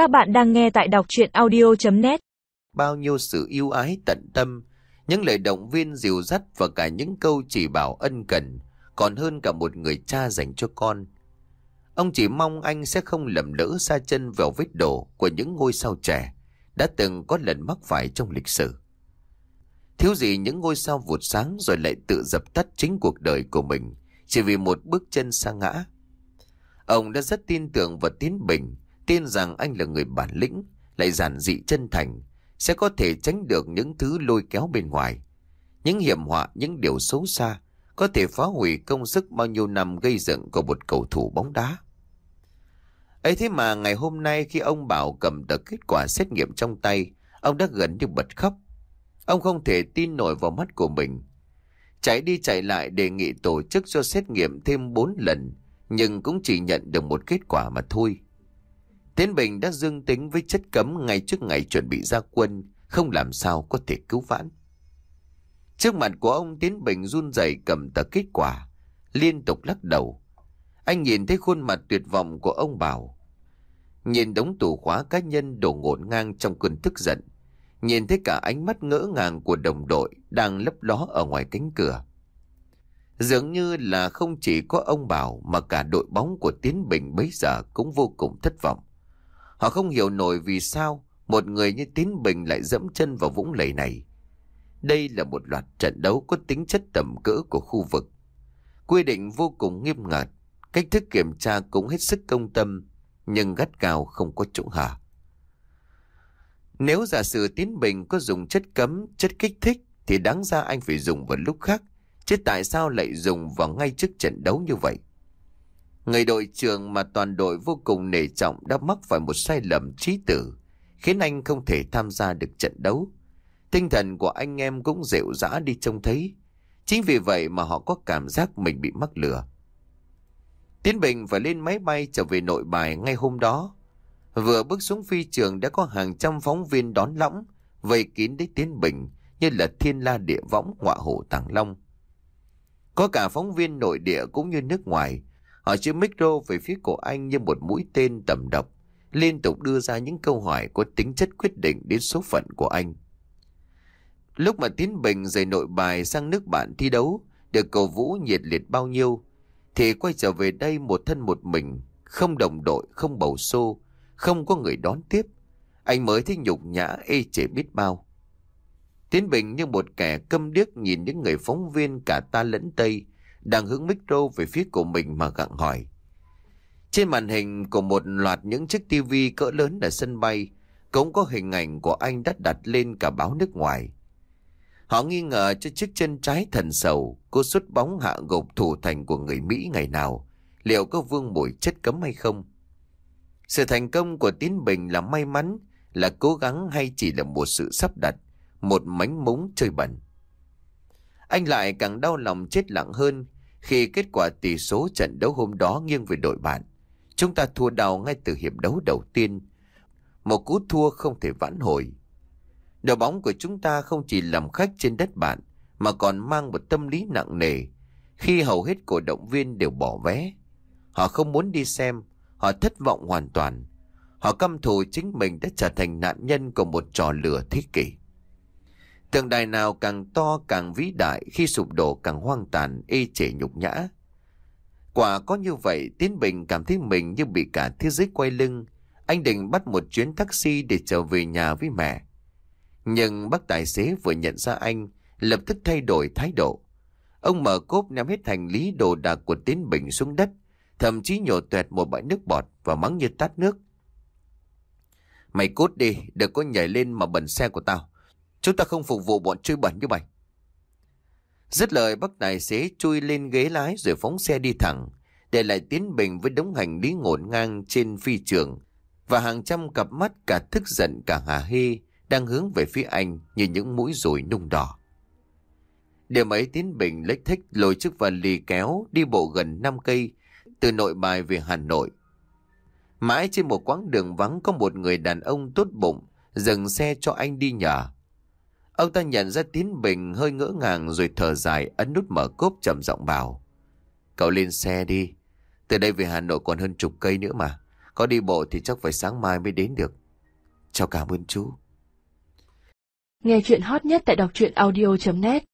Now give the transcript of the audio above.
Các bạn đang nghe tại đọc chuyện audio.net Bao nhiêu sự yêu ái tận tâm, những lời động viên dìu dắt và cả những câu chỉ bảo ân cần, còn hơn cả một người cha dành cho con. Ông chỉ mong anh sẽ không lầm lỡ xa chân vào vết đổ của những ngôi sao trẻ đã từng có lần mắc phải trong lịch sử. Thiếu gì những ngôi sao vụt sáng rồi lại tự dập tắt chính cuộc đời của mình chỉ vì một bước chân sa ngã. Ông đã rất tin tưởng vào Tiến Bình, tin rằng anh là người bản lĩnh, lại giản dị chân thành, sẽ có thể tránh được những thứ lôi kéo bên ngoài. Những hiểm họa, những điều xấu xa, có thể phá hủy công sức bao nhiêu năm gây dựng của một cầu thủ bóng đá. ấy thế mà ngày hôm nay khi ông Bảo cầm tờ kết quả xét nghiệm trong tay, ông đã gần như bật khóc. Ông không thể tin nổi vào mắt của mình. Chạy đi chạy lại đề nghị tổ chức cho xét nghiệm thêm 4 lần, nhưng cũng chỉ nhận được một kết quả mà thôi. Tiến Bình đã dương tính với chất cấm ngay trước ngày chuẩn bị ra quân, không làm sao có thể cứu vãn. Trước mặt của ông Tiến Bình run rẩy cầm tờ kết quả, liên tục lắc đầu. Anh nhìn thấy khuôn mặt tuyệt vọng của ông Bảo. Nhìn đống tủ khóa cá nhân đổ ngổn ngang trong cơn tức giận. Nhìn thấy cả ánh mắt ngỡ ngàng của đồng đội đang lấp ló ở ngoài cánh cửa. Dường như là không chỉ có ông Bảo mà cả đội bóng của Tiến Bình bấy giờ cũng vô cùng thất vọng. Họ không hiểu nổi vì sao một người như tín Bình lại dẫm chân vào vũng lầy này. Đây là một loạt trận đấu có tính chất tầm cỡ của khu vực. Quy định vô cùng nghiêm ngặt, cách thức kiểm tra cũng hết sức công tâm, nhưng gắt gao không có chỗ hở. Nếu giả sử tín Bình có dùng chất cấm, chất kích thích thì đáng ra anh phải dùng vào lúc khác, chứ tại sao lại dùng vào ngay trước trận đấu như vậy? Người đội trưởng mà toàn đội vô cùng nể trọng đã mắc phải một sai lầm trí tử, khiến anh không thể tham gia được trận đấu. Tinh thần của anh em cũng dịu dã đi trông thấy. Chính vì vậy mà họ có cảm giác mình bị mắc lừa. Tiến Bình phải lên máy bay trở về nội bài ngay hôm đó. Vừa bước xuống phi trường đã có hàng trăm phóng viên đón lõng, vây kín đến Tiến Bình như là thiên la địa võng ngọa hổ tàng long. Có cả phóng viên nội địa cũng như nước ngoài, họ chiếc micro về phía cổ anh như một mũi tên tầm độc, liên tục đưa ra những câu hỏi có tính chất quyết định đến số phận của anh. Lúc mà Tiến Bình rời nội bài sang nước bạn thi đấu, được cầu vũ nhiệt liệt bao nhiêu, thì quay trở về đây một thân một mình, không đồng đội, không bầu xô, không có người đón tiếp. Anh mới thấy nhục nhã ê chề biết bao. Tiến Bình như một kẻ câm điếc nhìn những người phóng viên cả ta lẫn Tây đang hướng micro về phía của mình mà gặng hỏi. Trên màn hình của một loạt những chiếc tivi cỡ lớn ở sân bay cũng có hình ảnh của anh đã đặt lên cả báo nước ngoài. Họ nghi ngờ cho chiếc chân trái thần sầu cô xuất bóng hạ gục thủ thành của người Mỹ ngày nào liệu có vương mùi chất cấm hay không. Sự thành công của Tiến Bình là may mắn, là cố gắng hay chỉ là một sự sắp đặt, một mánh múng chơi bẩn. Anh lại càng đau lòng chết lặng hơn khi kết quả tỷ số trận đấu hôm đó nghiêng về đội bạn. Chúng ta thua đau ngay từ hiệp đấu đầu tiên. Một cú thua không thể vãn hồi. Đội bóng của chúng ta không chỉ làm khách trên đất bạn mà còn mang một tâm lý nặng nề khi hầu hết cổ động viên đều bỏ vé. Họ không muốn đi xem, họ thất vọng hoàn toàn. Họ căm thù chính mình đã trở thành nạn nhân của một trò lừa thế kỷ. Tượng đài nào càng to càng vĩ đại khi sụp đổ càng hoang tàn, ê chề nhục nhã. Quả có như vậy, Tiến Bình cảm thấy mình như bị cả thế giới quay lưng. Anh định bắt một chuyến taxi để trở về nhà với mẹ. Nhưng bác tài xế vừa nhận ra anh, lập tức thay đổi thái độ. Ông mở cốp ném hết hành lý đồ đạc của Tiến Bình xuống đất, thậm chí nhổ tuẹt một bãi nước bọt và mắng như tát nước. Mày cút đi, đừng có nhảy lên mà bẩn xe của tao. Chúng ta không phục vụ bọn chui bẩn như mày. Dứt lời bác tài xế chui lên ghế lái rồi phóng xe đi thẳng, để lại Tiến Bình với đống hành lý ngổn ngang trên phi trường và hàng trăm cặp mắt cả thức giận cả hà hê đang hướng về phía anh như những mũi rùi nung đỏ. Điểm ấy Tiến Bình lếch thích lôi chiếc vali kéo đi bộ gần 5 cây từ nội bài về Hà Nội. Mãi trên một quãng đường vắng có một người đàn ông tốt bụng dừng xe cho anh đi nhờ. Ông ta nhận ra Tiến Bình, hơi ngỡ ngàng rồi thở dài, ấn nút mở cốp trầm giọng bảo. Cậu lên xe đi. Từ đây về Hà Nội còn hơn chục cây nữa mà. Có đi bộ thì chắc phải sáng mai mới đến được. Chào cảm ơn chú. Nghe chuyện hot nhất tại đọc truyện audio.net